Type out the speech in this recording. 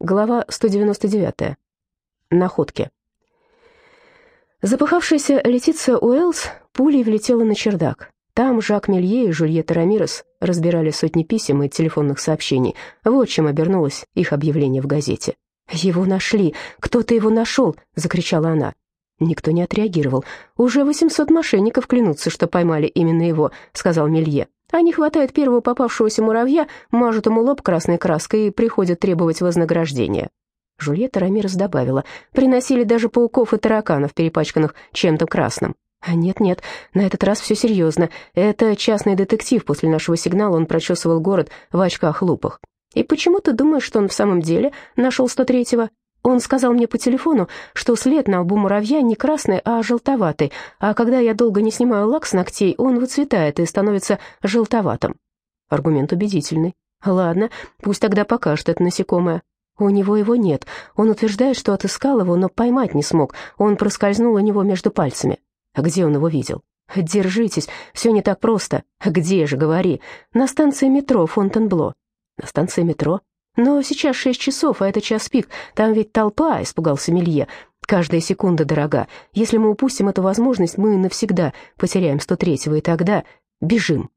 Глава 199. Находки. Запыхавшаяся Летиция Уэллс пулей влетела на чердак. Там Жак Мелье и Жюльетта Рамирес разбирали сотни писем и телефонных сообщений. Вот чем обернулось их объявление в газете. «Его нашли! Кто-то его нашел!» — закричала она. Никто не отреагировал. «Уже 800 мошенников клянутся, что поймали именно его», — сказал Мелье. Они хватают первого попавшегося муравья, мажут ему лоб красной краской и приходят требовать вознаграждения. Жульетта Рамирес добавила, приносили даже пауков и тараканов, перепачканных чем-то красным. А нет-нет, на этот раз все серьезно. Это частный детектив, после нашего сигнала он прочесывал город в очках-лупах. И почему ты думаешь, что он в самом деле нашел 103-го? Он сказал мне по телефону, что след на лбу муравья не красный, а желтоватый, а когда я долго не снимаю лак с ногтей, он выцветает и становится желтоватым. Аргумент убедительный. Ладно, пусть тогда покажет это насекомое. У него его нет. Он утверждает, что отыскал его, но поймать не смог. Он проскользнул у него между пальцами. А где он его видел? Держитесь, все не так просто. Где же, говори? На станции метро Фонтенбло. На станции метро? «Но сейчас шесть часов, а это час пик. Там ведь толпа», — испугался Мелье. «Каждая секунда дорога. Если мы упустим эту возможность, мы навсегда потеряем 103-го, и тогда бежим».